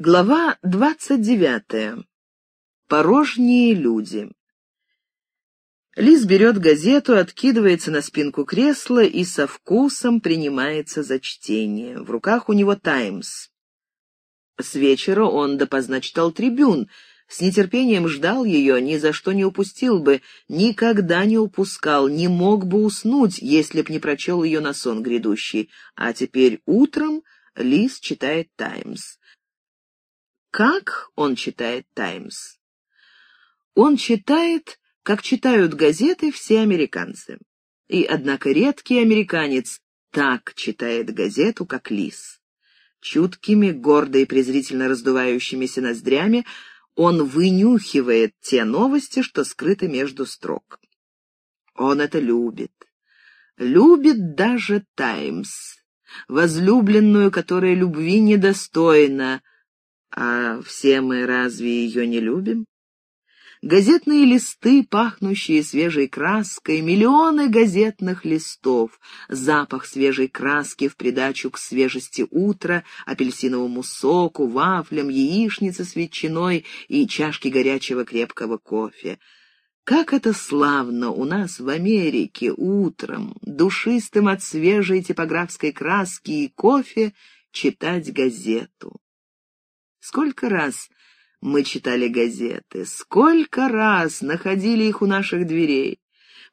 Глава двадцать девятая. Порожние люди. Лиз берет газету, откидывается на спинку кресла и со вкусом принимается за чтение. В руках у него «Таймс». С вечера он допоздна читал «Трибюн», с нетерпением ждал ее, ни за что не упустил бы, никогда не упускал, не мог бы уснуть, если б не прочел ее на сон грядущий. А теперь утром Лиз читает «Таймс». Как он читает «Таймс»? Он читает, как читают газеты все американцы. И, однако, редкий американец так читает газету, как лис. Чуткими, гордо и презрительно раздувающимися ноздрями он вынюхивает те новости, что скрыты между строк. Он это любит. Любит даже «Таймс», возлюбленную, которая любви недостойна, а все мы разве ее не любим? Газетные листы, пахнущие свежей краской, миллионы газетных листов, запах свежей краски в придачу к свежести утра, апельсиновому соку, вафлям, яичнице с ветчиной и чашке горячего крепкого кофе. Как это славно у нас в Америке утром, душистым от свежей типографской краски и кофе, читать газету. Сколько раз мы читали газеты, сколько раз находили их у наших дверей.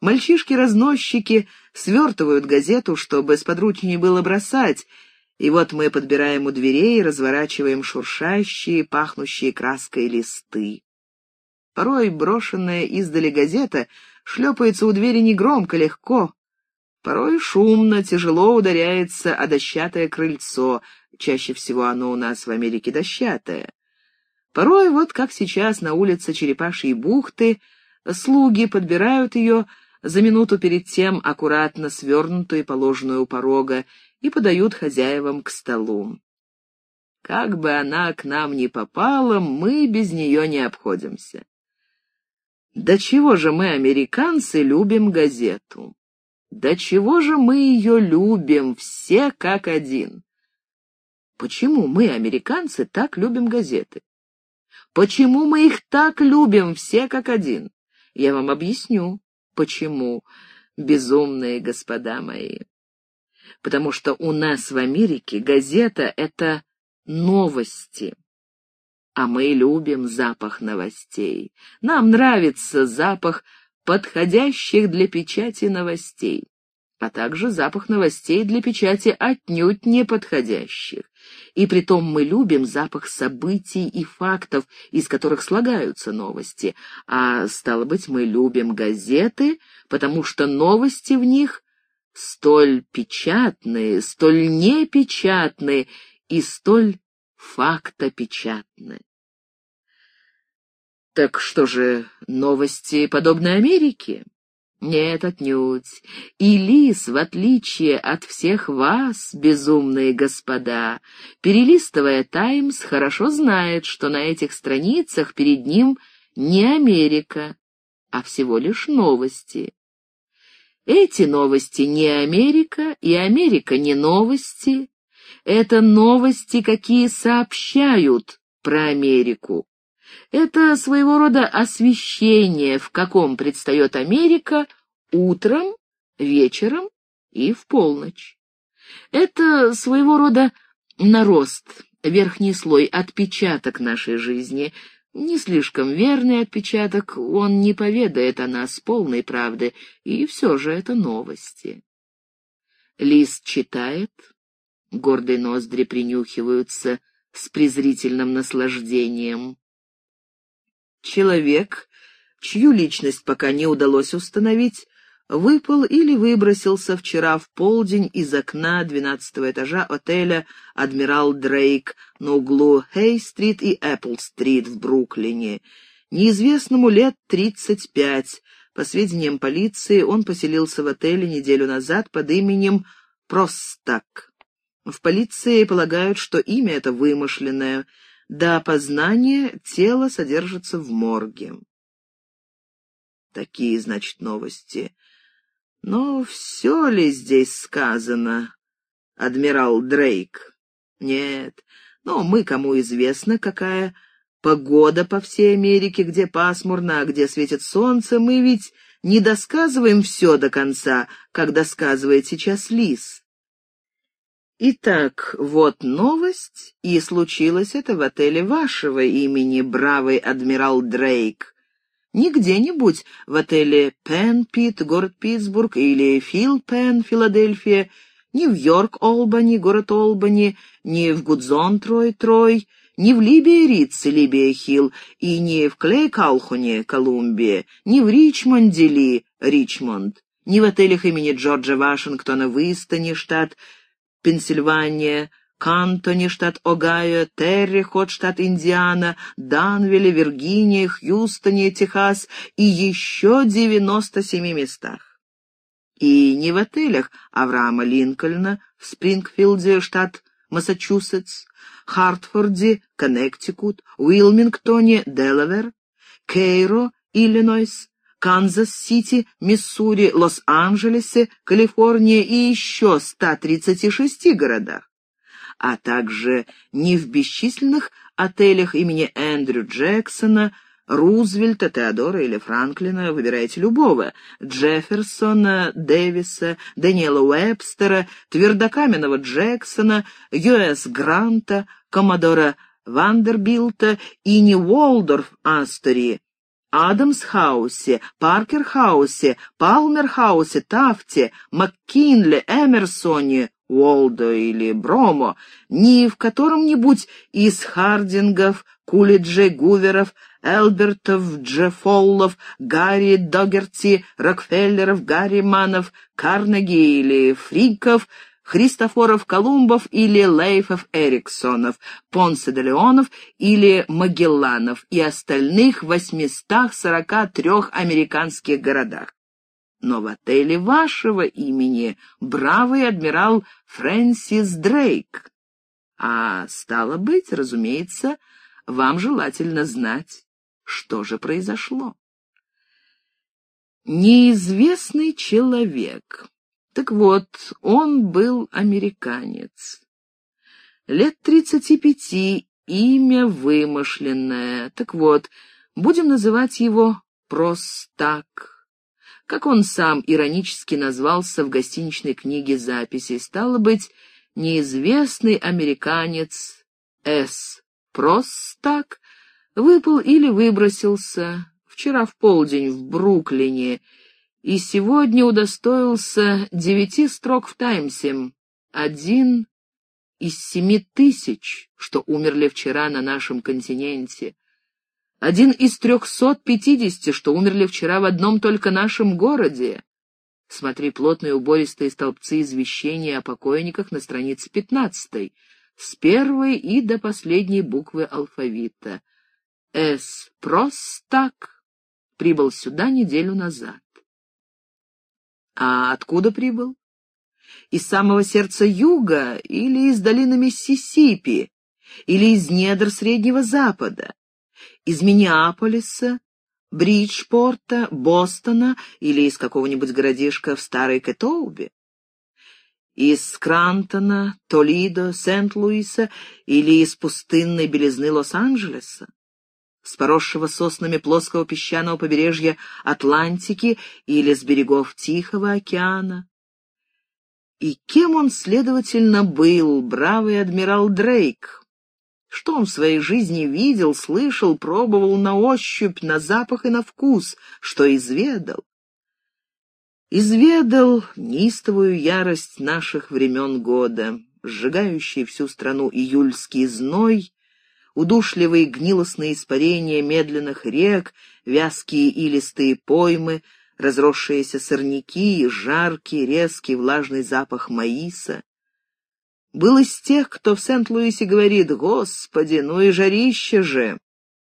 Мальчишки-разносчики свертывают газету, чтобы сподручнее было бросать, и вот мы подбираем у дверей и разворачиваем шуршащие, пахнущие краской листы. Порой брошенная издали газета шлепается у двери негромко, легко. Порой шумно, тяжело ударяется о дощатое крыльцо, Чаще всего оно у нас в Америке дощатое. Порой, вот как сейчас на улице Черепашьей бухты, слуги подбирают ее за минуту перед тем аккуратно свернутую и положенную у порога и подают хозяевам к столу. Как бы она к нам ни попала, мы без нее не обходимся. До чего же мы, американцы, любим газету? До чего же мы ее любим, все как один? Почему мы, американцы, так любим газеты? Почему мы их так любим, все как один? Я вам объясню, почему, безумные господа мои. Потому что у нас в Америке газета — это новости. А мы любим запах новостей. Нам нравится запах подходящих для печати новостей а также запах новостей для печати отнюдь неподходящих. И притом мы любим запах событий и фактов, из которых слагаются новости, а, стало быть, мы любим газеты, потому что новости в них столь печатные, столь непечатные и столь фактопечатные. Так что же, новости подобны Америке? Нет, отнюдь. И лис, в отличие от всех вас, безумные господа, перелистывая «Таймс», хорошо знает, что на этих страницах перед ним не Америка, а всего лишь новости. Эти новости не Америка, и Америка не новости. Это новости, какие сообщают про Америку. Это своего рода освещение, в каком предстает Америка утром, вечером и в полночь. Это своего рода нарост, верхний слой, отпечаток нашей жизни. Не слишком верный отпечаток, он не поведает о нас полной правды, и все же это новости. Лист читает, гордые ноздри принюхиваются с презрительным наслаждением. Человек, чью личность пока не удалось установить, выпал или выбросился вчера в полдень из окна двенадцатого этажа отеля «Адмирал Дрейк» на углу Хей-стрит и Эппл-стрит в Бруклине. Неизвестному лет тридцать пять. По сведениям полиции, он поселился в отеле неделю назад под именем Простак. В полиции полагают, что имя это вымышленное — до опознания тело содержится в морге. Такие, значит, новости. Но все ли здесь сказано, адмирал Дрейк? Нет, Но мы, кому известно, какая погода по всей Америке, где пасмурно, а где светит солнце, мы ведь не досказываем все до конца, как досказывает сейчас Лис. Итак, вот новость, и случилось это в отеле вашего имени, бравый адмирал Дрейк. Не где-нибудь в отеле Пен Пит, город Питтсбург, или Фил Пен, Филадельфия, не в Йорк Олбани, город Олбани, не в Гудзон Трой Трой, не в Либии Ритце, Либия Хилл, и не в Клей-Калхуне, Колумбия, не в Ричмонде Ли, Ричмонд, не в отелях имени Джорджа Вашингтона в Истоне, штат Пенсильвания, Кантоне, штат Огайо, Террихот, штат Индиана, Данвилле, Виргиния, Хьюстоне, Техас и еще 97 местах. И не в отелях Авраама Линкольна в Спрингфилде, штат Массачусетс, Хартфорде, Коннектикут, Уилмингтоне, Делавер, Кейро, Иллинойс, Канзас-Сити, Миссури, Лос-Анджелесе, Калифорния и еще 136 городах, а также не в бесчисленных отелях имени Эндрю Джексона, Рузвельта, Теодора или Франклина, выбирайте любого, Джефферсона, Дэвиса, Дэниела Уэбстера, твердокаменного Джексона, Ю.С. Гранта, Коммодора Вандербилта и не Уолдорф-Астории, Адамс-хаусе, Паркер-хаусе, Палмер-хаусе, Тафте, Маккинли, Эмерсоне, Уолдо или Бромо, ни в котором-нибудь из Хардингов, Кулиджей, Гуверов, Элбертов, Джеффоллов, Гарри Догерти, Рокфеллеров, Гарри Манов, Карнеги или Фриков — Христофоров Колумбов или Лейфов Эриксонов, Понсе де Леонов или Магелланов и остальных 843 американских городах. Но в отеле вашего имени бравый адмирал Фрэнсис Дрейк. А стало быть, разумеется, вам желательно знать, что же произошло. Неизвестный человек так вот, он был американец. Лет тридцати пяти, имя вымышленное. Так вот, будем называть его Простак. Как он сам иронически назвался в гостиничной книге записей, стало быть, неизвестный американец С. Простак выпал или выбросился вчера в полдень в Бруклине и сегодня удостоился девяти строк в «Таймсе». Один из семи тысяч, что умерли вчера на нашем континенте. Один из трехсот пятидесяти, что умерли вчера в одном только нашем городе. Смотри плотные убористые столбцы извещения о покойниках на странице пятнадцатой, с первой и до последней буквы алфавита. С. Простак прибыл сюда неделю назад. А откуда прибыл? Из самого сердца юга или из долины Миссисипи, или из недр Среднего Запада, из Миннеаполиса, Бриджпорта, Бостона или из какого-нибудь городишка в Старой Кэтоубе? Из Крантона, Толидо, Сент-Луиса или из пустынной белизны Лос-Анджелеса? С поросшего соснами плоского песчаного побережья Атлантики или с берегов Тихого океана. И кем он, следовательно, был, бравый адмирал Дрейк? Что он в своей жизни видел, слышал, пробовал на ощупь, на запах и на вкус, что изведал? Изведал неистовую ярость наших времен года, сжигающий всю страну июльский зной удушливые гнилостные испарения медленных рек, вязкие илистые поймы, разросшиеся сорняки, жаркий, резкий, влажный запах маиса. Был из тех, кто в Сент-Луисе говорит «Господи, ну и жарище же!»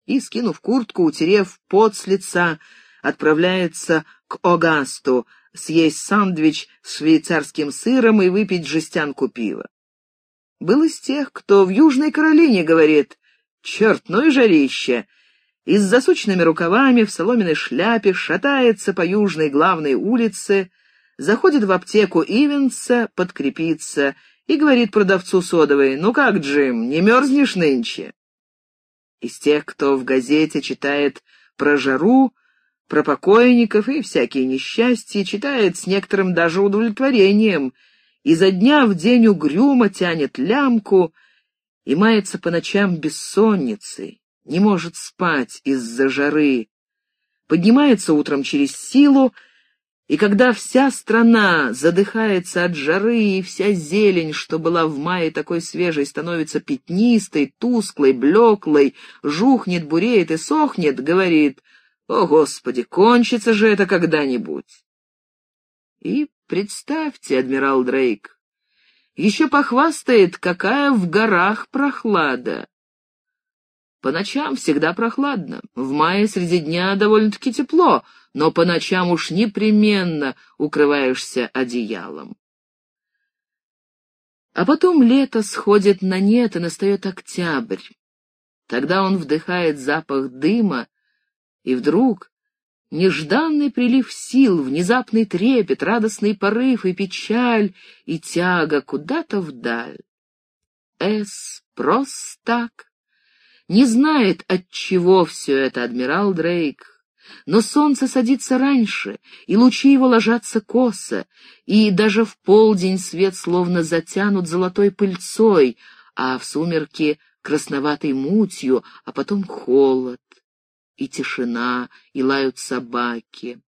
и, скинув куртку, утерев пот с лица, отправляется к Огасту съесть сандвич с швейцарским сыром и выпить жестянку пива. Был из тех, кто в Южной Каролине говорит Черт, ну и жарище! И с засученными рукавами в соломенной шляпе шатается по южной главной улице, заходит в аптеку Ивенса подкрепиться и говорит продавцу содовой, «Ну как, Джим, не мерзнешь нынче?» Из тех, кто в газете читает про жару, про покойников и всякие несчастья, читает с некоторым даже удовлетворением, изо дня в день угрюмо тянет лямку и мается по ночам бессонницей, не может спать из-за жары, поднимается утром через силу, и когда вся страна задыхается от жары, и вся зелень, что была в мае такой свежей, становится пятнистой, тусклой, блеклой, жухнет, буреет и сохнет, говорит, «О, Господи, кончится же это когда-нибудь!» И представьте, адмирал Дрейк, еще похвастает, какая в горах прохлада. По ночам всегда прохладно, в мае среди дня довольно-таки тепло, но по ночам уж непременно укрываешься одеялом. А потом лето сходит на нет, и настает октябрь. Тогда он вдыхает запах дыма, и вдруг нежданный прилив сил, внезапный трепет, радостный порыв и печаль, и тяга куда-то вдаль. Эс, просто так, не знает, от чего все это адмирал Дрейк. Но солнце садится раньше, и лучи его ложатся косо, и даже в полдень свет словно затянут золотой пыльцой, а в сумерки красноватой мутью, а потом холод, и тишина, и лают собаки.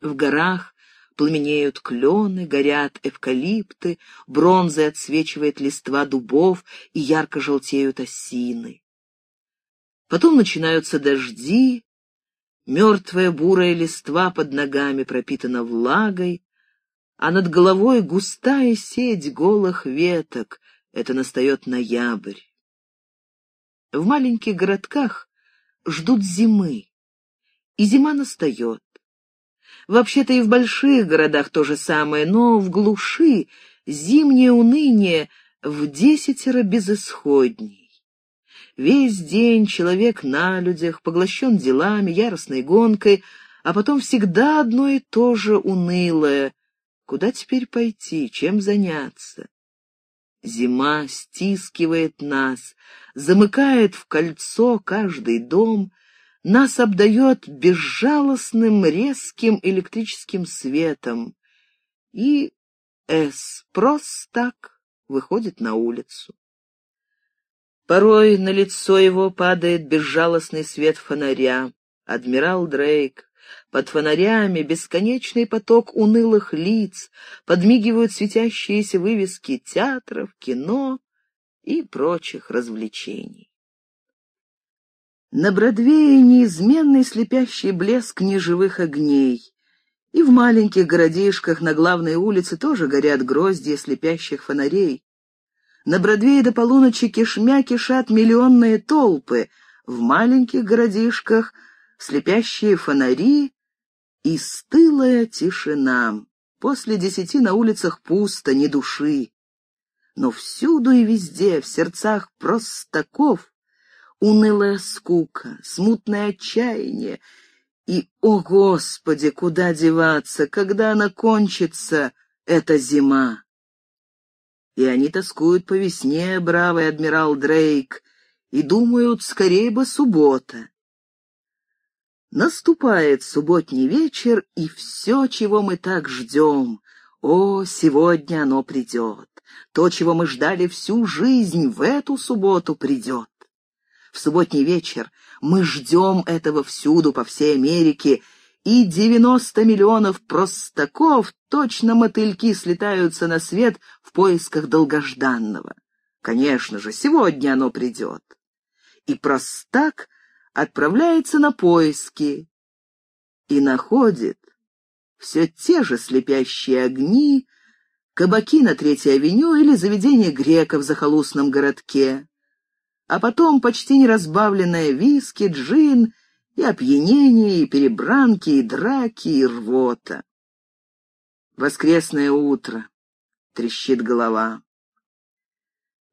В горах пламенеют клены, горят эвкалипты, бронзой отсвечивает листва дубов и ярко желтеют осины. Потом начинаются дожди, мертвая бурая листва под ногами пропитана влагой, а над головой густая сеть голых веток. Это настает ноябрь. В маленьких городках ждут зимы, и зима настает. Вообще-то и в больших городах то же самое, но в глуши зимнее уныние в десятеро безысходней. Весь день человек на людях, поглощен делами, яростной гонкой, а потом всегда одно и то же унылое. Куда теперь пойти, чем заняться? Зима стискивает нас, замыкает в кольцо каждый дом, нас обдает безжалостным резким электрическим светом, и С просто так выходит на улицу. Порой на лицо его падает безжалостный свет фонаря. Адмирал Дрейк. Под фонарями бесконечный поток унылых лиц, подмигивают светящиеся вывески театров, кино и прочих развлечений. На Бродвее неизменный слепящий блеск неживых огней, и в маленьких городишках на главной улице тоже горят гроздья слепящих фонарей. На Бродвее до полуночи кишмя кишат миллионные толпы, в маленьких городишках слепящие фонари и стылая тишина. После десяти на улицах пусто, ни души. Но всюду и везде, в сердцах простаков, унылая скука, смутное отчаяние и, о Господи, куда деваться, когда она кончится, эта зима? и они тоскуют по весне, бравый адмирал Дрейк, и думают, скорее бы суббота. Наступает субботний вечер, и все, чего мы так ждем, о, сегодня оно придет. То, чего мы ждали всю жизнь, в эту субботу придет. В субботний вечер мы ждем этого всюду, по всей Америке, и девяносто миллионов простаков, точно мотыльки, слетаются на свет в поисках долгожданного. Конечно же, сегодня оно придет. И простак отправляется на поиски и находит все те же слепящие огни, кабаки на Третьей авеню или заведение греков в захолустном городке, а потом почти неразбавленное виски, джин и опьянение, и перебранки, и драки, и рвота. Воскресное утро. Трещит голова.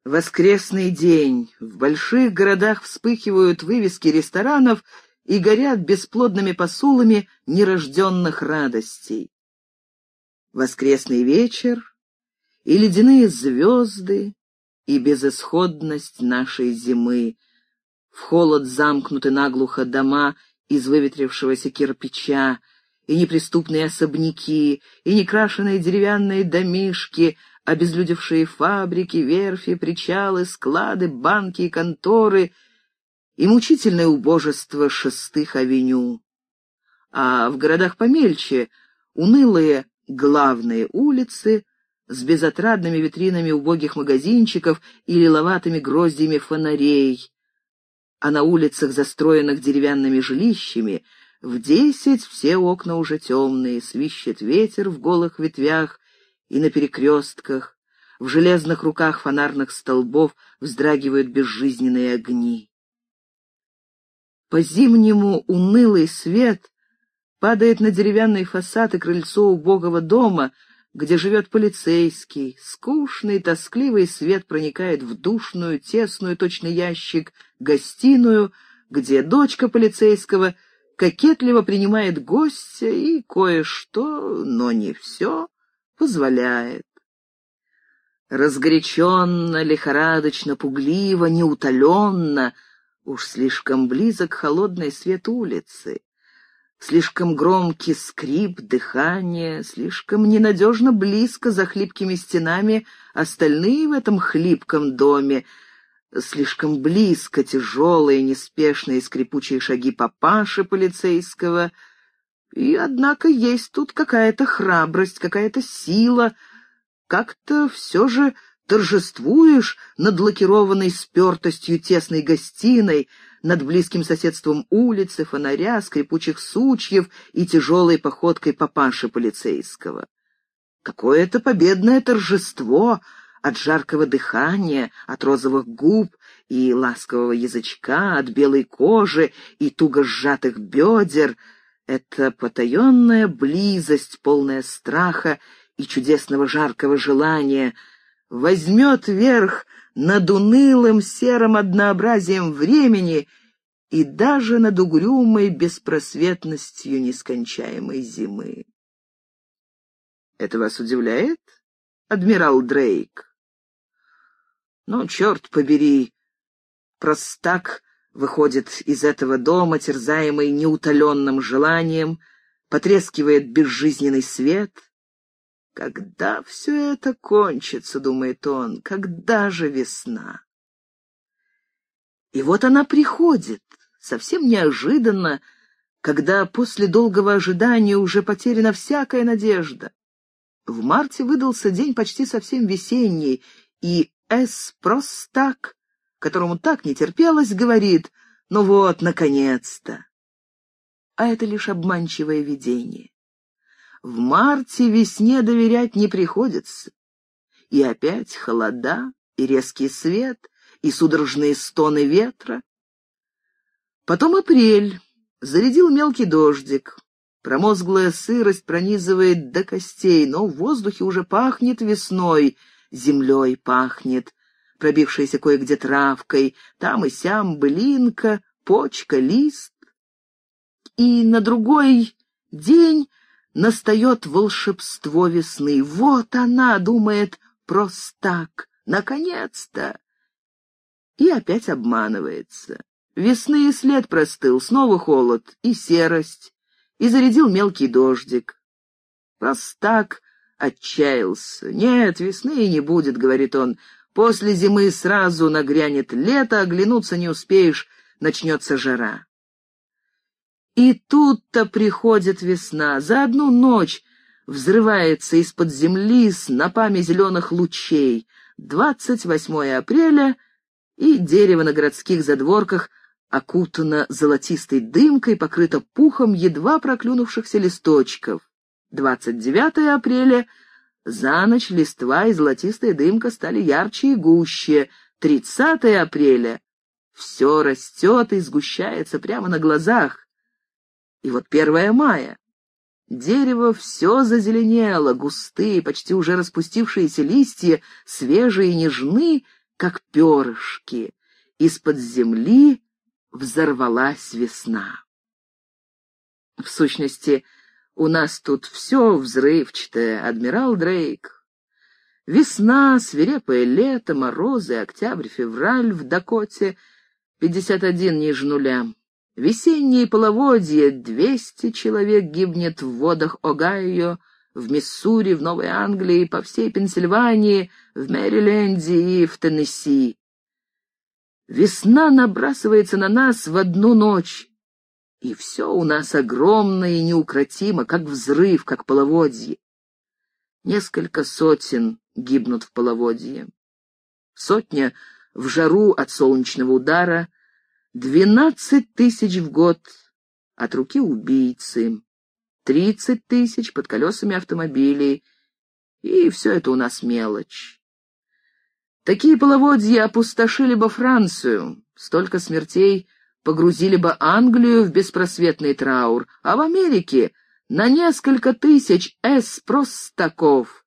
Воскресный день. В больших городах вспыхивают вывески ресторанов и горят бесплодными посулами нерожденных радостей. Воскресный вечер, и ледяные звезды, и безысходность нашей зимы. В холод замкнуты наглухо дома из выветрившегося кирпича, и неприступные особняки, и некрашенные деревянные домишки, обезлюдевшие фабрики, верфи, причалы, склады, банки и конторы, и мучительное убожество шестых авеню. А в городах помельче унылые главные улицы с безотрадными витринами убогих магазинчиков и лиловатыми гроздьями фонарей, а на улицах, застроенных деревянными жилищами, в десять все окна уже темные, свищет ветер в голых ветвях и на перекрестках, в железных руках фонарных столбов вздрагивают безжизненные огни. По-зимнему унылый свет падает на деревянный фасад и крыльцо убогого дома, где живет полицейский. Скучный, тоскливый свет проникает в душную, тесную, точно ящик, гостиную, где дочка полицейского кокетливо принимает гостя и кое-что, но не все, позволяет. Разгоряченно, лихорадочно, пугливо, неутоленно, уж слишком близок холодный свет улицы. Слишком громкий скрип, дыхание, слишком ненадежно близко за хлипкими стенами остальные в этом хлипком доме, слишком близко тяжелые, неспешные скрипучие шаги папаши полицейского. И, однако, есть тут какая-то храбрость, какая-то сила. Как-то все же торжествуешь над лакированной спертостью тесной гостиной, над близким соседством улицы, фонаря, скрипучих сучьев и тяжелой походкой папаши полицейского. Какое-то победное торжество от жаркого дыхания, от розовых губ и ласкового язычка, от белой кожи и туго сжатых бедер. Это потаенная близость, полная страха и чудесного жаркого желания, возьмет верх над унылым серым однообразием времени и даже над угрюмой беспросветностью нескончаемой зимы. Это вас удивляет, адмирал Дрейк? Ну, черт побери, простак выходит из этого дома, терзаемый неутоленным желанием, потрескивает безжизненный свет — когда все это кончится, думает он, когда же весна? И вот она приходит, совсем неожиданно, когда после долгого ожидания уже потеряна всякая надежда. В марте выдался день почти совсем весенний, и Эс Простак, которому так не терпелось, говорит «Ну вот, наконец-то!» А это лишь обманчивое видение. В марте весне доверять не приходится. И опять холода, и резкий свет, и судорожные стоны ветра. Потом апрель. Зарядил мелкий дождик. Промозглая сырость пронизывает до костей, но в воздухе уже пахнет весной, землей пахнет, пробившейся кое-где травкой, там и сям былинка, почка, лист. И на другой день настает волшебство весны. Вот она, думает, простак, наконец-то! И опять обманывается. Весны и след простыл, снова холод и серость, и зарядил мелкий дождик. Простак отчаялся. «Нет, весны и не будет», — говорит он. «После зимы сразу нагрянет лето, оглянуться не успеешь, начнется жара». И тут-то приходит весна. За одну ночь взрывается из-под земли с напами зеленых лучей. 28 апреля, и дерево на городских задворках окутано золотистой дымкой, покрыто пухом едва проклюнувшихся листочков. 29 апреля за ночь листва и золотистая дымка стали ярче и гуще. 30 апреля все растет и сгущается прямо на глазах. И вот первое мая. Дерево все зазеленело, густые, почти уже распустившиеся листья, свежие и нежны, как перышки. Из-под земли взорвалась весна. В сущности, у нас тут все взрывчатое, адмирал Дрейк. Весна, свирепое лето, морозы, октябрь, февраль в Дакоте — 51 ниже нуля. Весенние половодья — 200 человек гибнет в водах Огайо, в Миссури, в Новой Англии, по всей Пенсильвании, в Мэриленде и в Теннесси. Весна набрасывается на нас в одну ночь, и все у нас огромно и неукротимо, как взрыв, как половодье. Несколько сотен гибнут в половодье. Сотня в жару от солнечного удара, двенадцать тысяч в год от руки убийцы, тридцать тысяч под колесами автомобилей, и все это у нас мелочь. Такие половодья опустошили бы Францию, столько смертей погрузили бы Англию в беспросветный траур, а в Америке на несколько тысяч эс-простаков,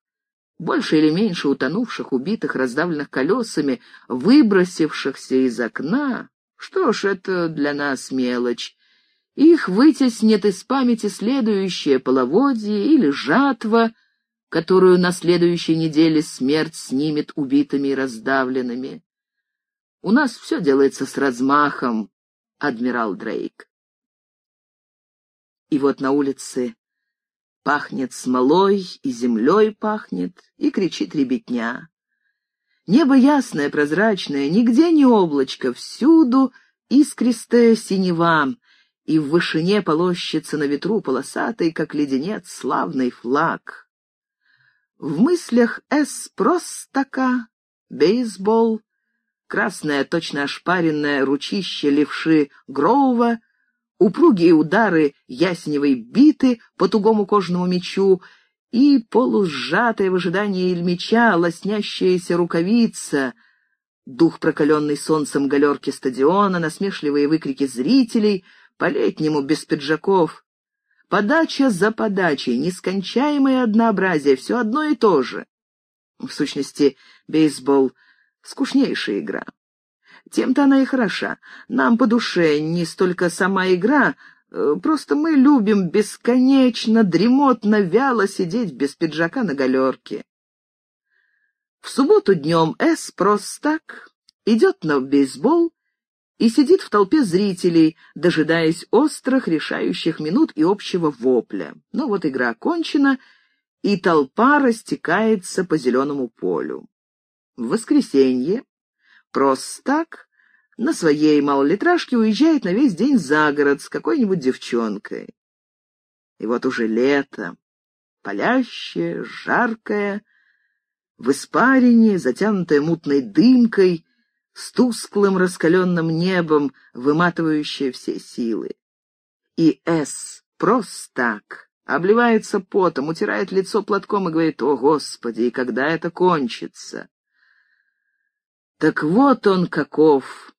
больше или меньше утонувших, убитых, раздавленных колесами, выбросившихся из окна. Что ж, это для нас мелочь. Их вытеснит из памяти следующее половодье или жатва, которую на следующей неделе смерть снимет убитыми и раздавленными. У нас все делается с размахом, адмирал Дрейк. И вот на улице пахнет смолой, и землей пахнет, и кричит ребятня. Небо ясное, прозрачное, нигде не облачко, всюду искристая синева, и в вышине полощется на ветру полосатый, как леденец, славный флаг. В мыслях С простака, бейсбол, красное, точно ошпаренное ручище левши Гроува, упругие удары ясневой биты по тугому кожному мечу и полусжатая в ожидании меча лоснящаяся рукавица, дух, прокаленный солнцем галерки стадиона, насмешливые выкрики зрителей, по-летнему без пиджаков. Подача за подачей, нескончаемое однообразие, все одно и то же. В сущности, бейсбол — скучнейшая игра. Тем-то она и хороша. Нам по душе не столько сама игра, просто мы любим бесконечно, дремотно, вяло сидеть без пиджака на галерке. В субботу днем С просто так идет на бейсбол и сидит в толпе зрителей, дожидаясь острых решающих минут и общего вопля. Но вот игра окончена, и толпа растекается по зеленому полю. В воскресенье Просто так на своей малолитражке уезжает на весь день за город с какой-нибудь девчонкой. И вот уже лето, палящее, жаркое, в испарине, затянутое мутной дымкой, с тусклым раскаленным небом, выматывающее все силы. И С просто так обливается потом, утирает лицо платком и говорит, «О, Господи, и когда это кончится?» Так вот он каков,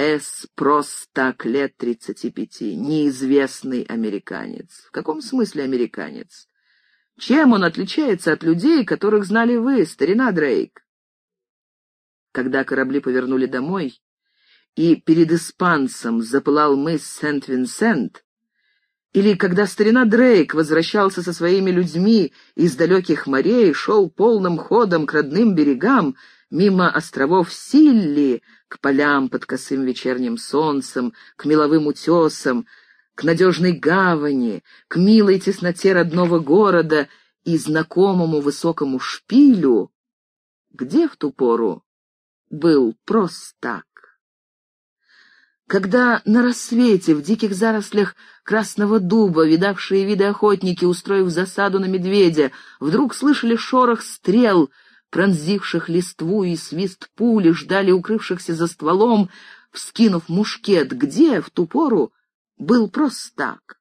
С. Простак, лет тридцати пяти, неизвестный американец. В каком смысле американец? Чем он отличается от людей, которых знали вы, старина Дрейк? Когда корабли повернули домой, и перед испанцем запылал мыс Сент-Винсент, или когда старина Дрейк возвращался со своими людьми из далеких морей, шел полным ходом к родным берегам, мимо островов Силли, к полям под косым вечерним солнцем, к меловым утесам, к надежной гавани, к милой тесноте родного города и знакомому высокому шпилю, где в ту пору был просто так. Когда на рассвете в диких зарослях красного дуба, видавшие виды охотники, устроив засаду на медведя, вдруг слышали шорох стрел — пронзивших листву и свист пули, ждали укрывшихся за стволом, вскинув мушкет, где в ту пору был просто так.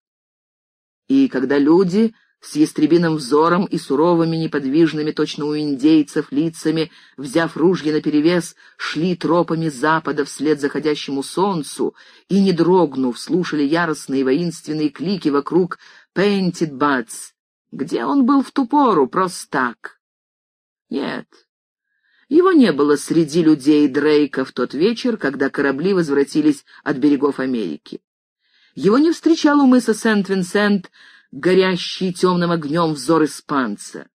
И когда люди с ястребиным взором и суровыми, неподвижными, точно у индейцев, лицами, взяв ружья наперевес, шли тропами запада вслед заходящему солнцу и, не дрогнув, слушали яростные воинственные клики вокруг «Painted Butts». Где он был в ту пору, просто так? Нет. Его не было среди людей Дрейка в тот вечер, когда корабли возвратились от берегов Америки. Его не встречал у мыса Сент-Винсент горящий темным огнем взор испанца.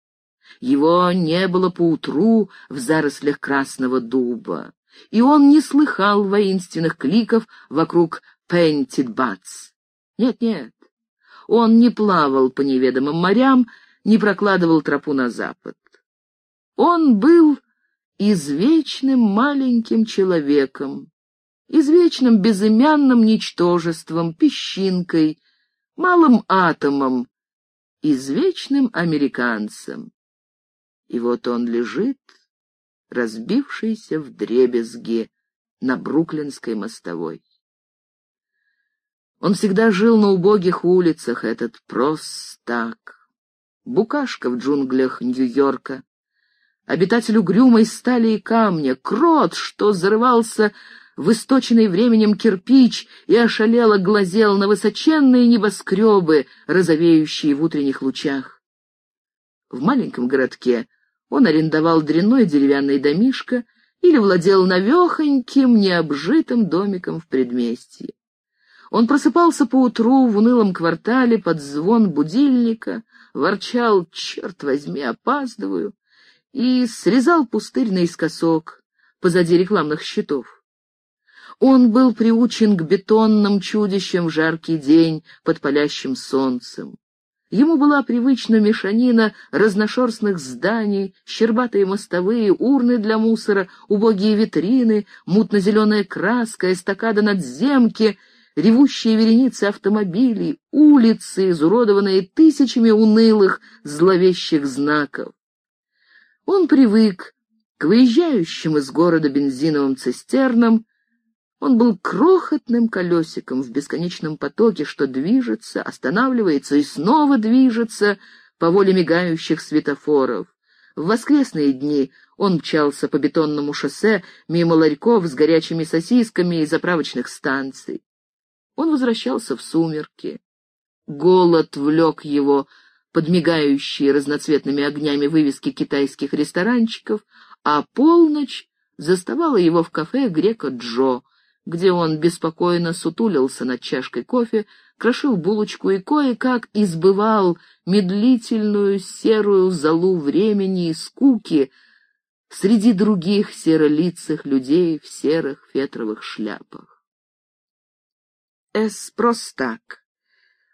его не было поутру в зарослях красного дуба, и он не слыхал воинственных кликов вокруг Пентит-Бац. Нет-нет, он не плавал по неведомым морям, не прокладывал тропу на запад. Он был извечным маленьким человеком, извечным безымянным ничтожеством, песчинкой, малым атомом, извечным американцем. И вот он лежит, разбившийся в дребезги на Бруклинской мостовой. Он всегда жил на убогих улицах, этот простак. Букашка в джунглях Нью-Йорка, обитатель угрюмой стали и камня, крот, что зарывался в источенный временем кирпич и ошалело глазел на высоченные небоскребы, розовеющие в утренних лучах. В маленьком городке он арендовал дрянной деревянный домишко или владел навехоньким, необжитым домиком в предместье. Он просыпался поутру в унылом квартале под звон будильника, ворчал «Черт возьми, опаздываю!» И срезал пустырь наискосок позади рекламных щитов. Он был приучен к бетонным чудищам в жаркий день под палящим солнцем. Ему была привычна мешанина разношерстных зданий, щербатые мостовые, урны для мусора, убогие витрины, мутно-зеленая краска, эстакада надземки — ревущие вереницы автомобилей, улицы, изуродованные тысячами унылых, зловещих знаков. Он привык к выезжающим из города бензиновым цистернам, он был крохотным колесиком в бесконечном потоке, что движется, останавливается и снова движется по воле мигающих светофоров. В воскресные дни он мчался по бетонному шоссе мимо ларьков с горячими сосисками и заправочных станций. Он возвращался в сумерки. Голод влек его под мигающие разноцветными огнями вывески китайских ресторанчиков, а полночь заставала его в кафе Грека Джо, где он беспокойно сутулился над чашкой кофе, крошил булочку и кое-как избывал медлительную серую залу времени и скуки среди других серолицых людей в серых фетровых шляпах. Эс простак.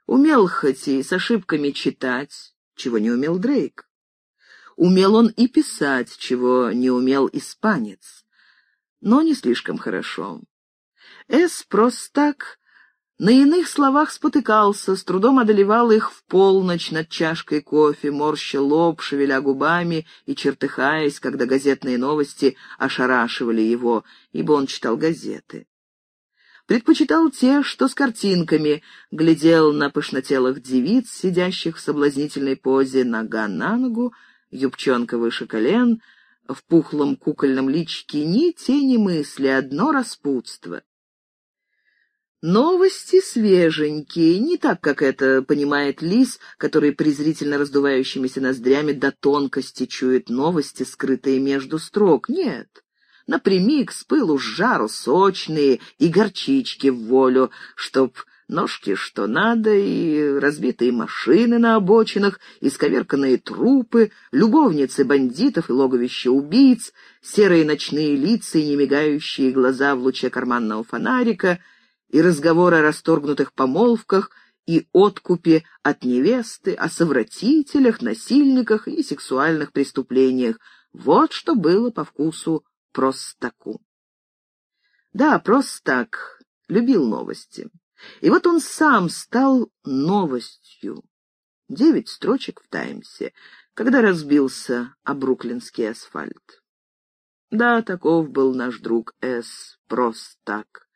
Умел хоть и с ошибками читать, чего не умел Дрейк. Умел он и писать, чего не умел испанец, но не слишком хорошо. Эс простак на иных словах спотыкался, с трудом одолевал их в полночь над чашкой кофе, морща лоб, шевеля губами и чертыхаясь, когда газетные новости ошарашивали его, ибо он читал газеты предпочитал те, что с картинками, глядел на пышнотелых девиц, сидящих в соблазнительной позе, нога на ногу, юбчонка выше колен, в пухлом кукольном личике ни тени мысли, одно распутство. Новости свеженькие, не так, как это понимает лис, который презрительно раздувающимися ноздрями до тонкости чует новости, скрытые между строк. Нет, напрямик, с пылу, с жару, сочные и горчички в волю, чтоб ножки что надо, и разбитые машины на обочинах, исковерканные трупы, любовницы бандитов и логовища убийц, серые ночные лица и немигающие глаза в луче карманного фонарика, и разговор о расторгнутых помолвках и откупе от невесты, о совратителях, насильниках и сексуальных преступлениях. Вот что было по вкусу Простаку. Да, Простак любил новости. И вот он сам стал новостью. Девять строчек в «Таймсе», когда разбился о бруклинский асфальт. Да, таков был наш друг С. Простак,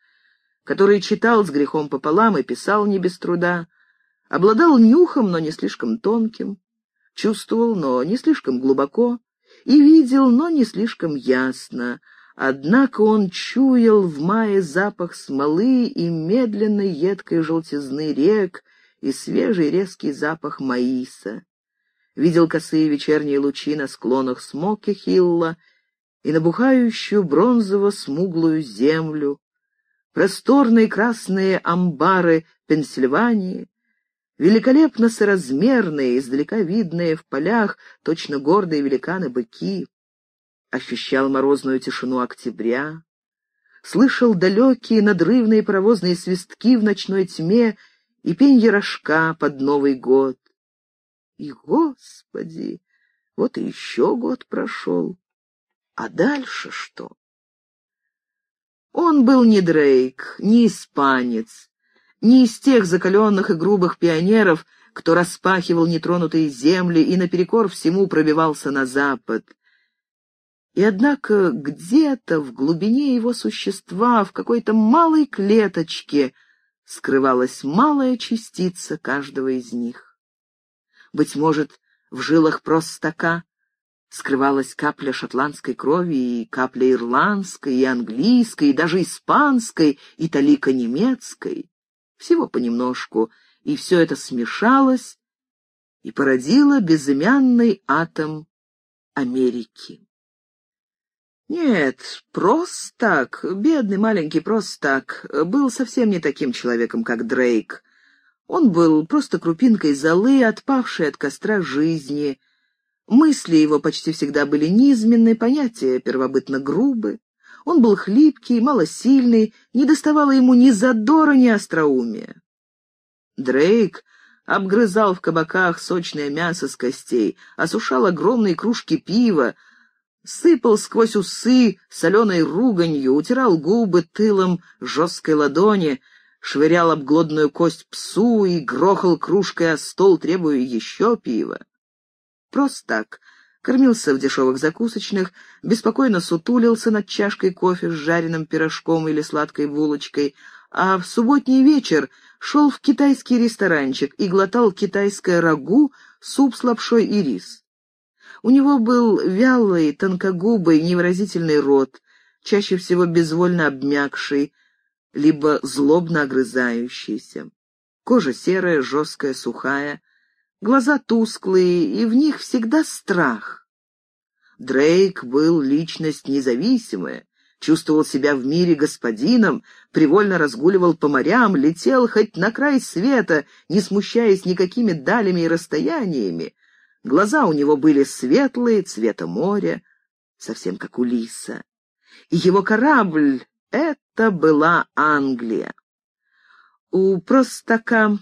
который читал с грехом пополам и писал не без труда, обладал нюхом, но не слишком тонким, чувствовал, но не слишком глубоко, и видел, но не слишком ясно. Однако он чуял в мае запах смолы и медленной едкой желтизны рек и свежий резкий запах маиса. Видел косые вечерние лучи на склонах Смоки-Хилла и набухающую бронзово-смуглую землю, просторные красные амбары Пенсильвании, великолепно соразмерные, издалека видные в полях, точно гордые великаны-быки. Ощущал морозную тишину октября, слышал далекие надрывные паровозные свистки в ночной тьме и пенье рожка под Новый год. И, Господи, вот и еще год прошел. А дальше что? Он был не Дрейк, не испанец, не из тех закаленных и грубых пионеров, кто распахивал нетронутые земли и наперекор всему пробивался на запад. И однако где-то в глубине его существа, в какой-то малой клеточке, скрывалась малая частица каждого из них. Быть может, в жилах простака скрывалась капля шотландской крови и капля ирландской, и английской, и даже испанской, и талика немецкой. Всего понемножку, и все это смешалось и породило безымянный атом Америки. Нет, Простак, бедный маленький Простак, был совсем не таким человеком, как Дрейк. Он был просто крупинкой золы, отпавшей от костра жизни. Мысли его почти всегда были низменны, понятия первобытно грубы. Он был хлипкий, малосильный, не доставало ему ни задора, ни остроумия. Дрейк обгрызал в кабаках сочное мясо с костей, осушал огромные кружки пива, сыпал сквозь усы соленой руганью, утирал губы тылом жесткой ладони, швырял обглодную кость псу и грохал кружкой о стол, требуя еще пива. Просто так, кормился в дешевых закусочных, беспокойно сутулился над чашкой кофе с жареным пирожком или сладкой булочкой, а в субботний вечер шел в китайский ресторанчик и глотал китайское рагу, суп с лапшой и рис. У него был вялый, тонкогубый, невыразительный рот, чаще всего безвольно обмякший, либо злобно огрызающийся. Кожа серая, жесткая, сухая, глаза тусклые, и в них всегда страх. Дрейк был личность независимая, чувствовал себя в мире господином, привольно разгуливал по морям, летел хоть на край света, не смущаясь никакими далями и расстояниями, Глаза у него были светлые, цвета моря, совсем как у лиса. И его корабль — это была Англия. У простака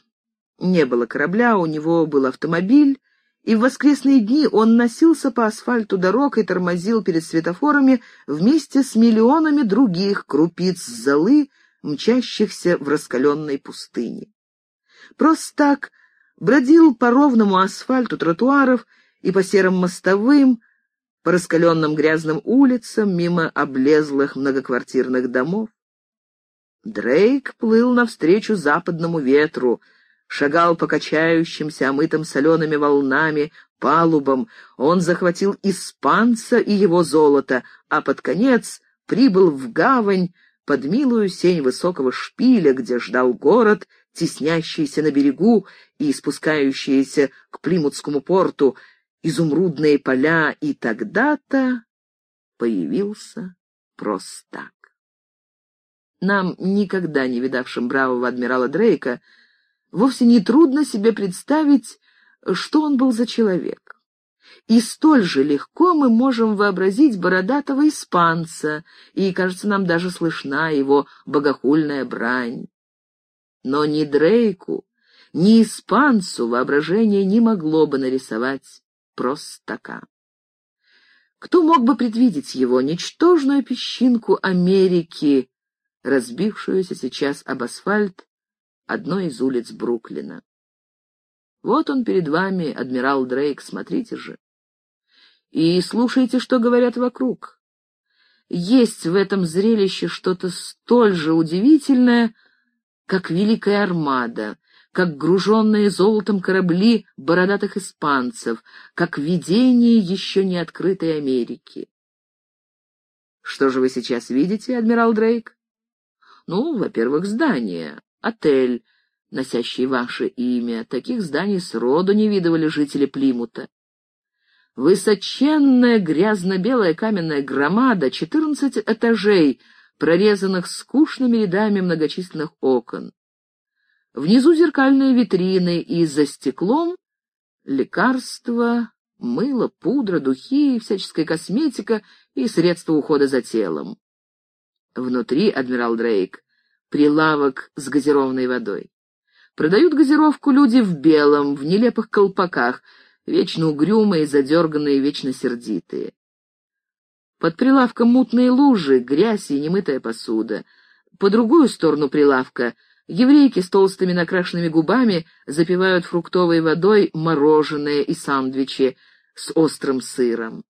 не было корабля, у него был автомобиль, и в воскресные дни он носился по асфальту дорог и тормозил перед светофорами вместе с миллионами других крупиц золы, мчащихся в раскаленной пустыне. Просто так бродил по ровному асфальту тротуаров и по серым мостовым, по раскаленным грязным улицам, мимо облезлых многоквартирных домов. Дрейк плыл навстречу западному ветру, шагал по качающимся, омытым солеными волнами, палубам. Он захватил испанца и его золото, а под конец прибыл в гавань под милую сень высокого шпиля, где ждал город — теснящиеся на берегу и спускающиеся к Плимутскому порту, изумрудные поля, и тогда-то появился Простак. Нам, никогда не видавшим бравого адмирала Дрейка, вовсе не трудно себе представить, что он был за человек. И столь же легко мы можем вообразить бородатого испанца, и, кажется, нам даже слышна его богохульная брань. Но ни Дрейку, ни испанцу воображение не могло бы нарисовать простака. Кто мог бы предвидеть его, ничтожную песчинку Америки, разбившуюся сейчас об асфальт одной из улиц Бруклина? Вот он перед вами, адмирал Дрейк, смотрите же. И слушайте, что говорят вокруг. Есть в этом зрелище что-то столь же удивительное, как Великая Армада, как груженные золотом корабли бородатых испанцев, как видение еще не открытой Америки. Что же вы сейчас видите, адмирал Дрейк? Ну, во-первых, здание, отель, носящий ваше имя. Таких зданий сроду не видывали жители Плимута. Высоченная грязно-белая каменная громада, четырнадцать этажей — прорезанных скучными рядами многочисленных окон. Внизу зеркальные витрины, и за стеклом лекарства, мыло, пудра, духи, всяческая косметика и средства ухода за телом. Внутри, адмирал Дрейк, прилавок с газированной водой. Продают газировку люди в белом, в нелепых колпаках, вечно угрюмые, задерганные, вечно сердитые. Под прилавком мутные лужи, грязь и немытая посуда. По другую сторону прилавка еврейки с толстыми накрашенными губами запивают фруктовой водой мороженое и сандвичи с острым сыром.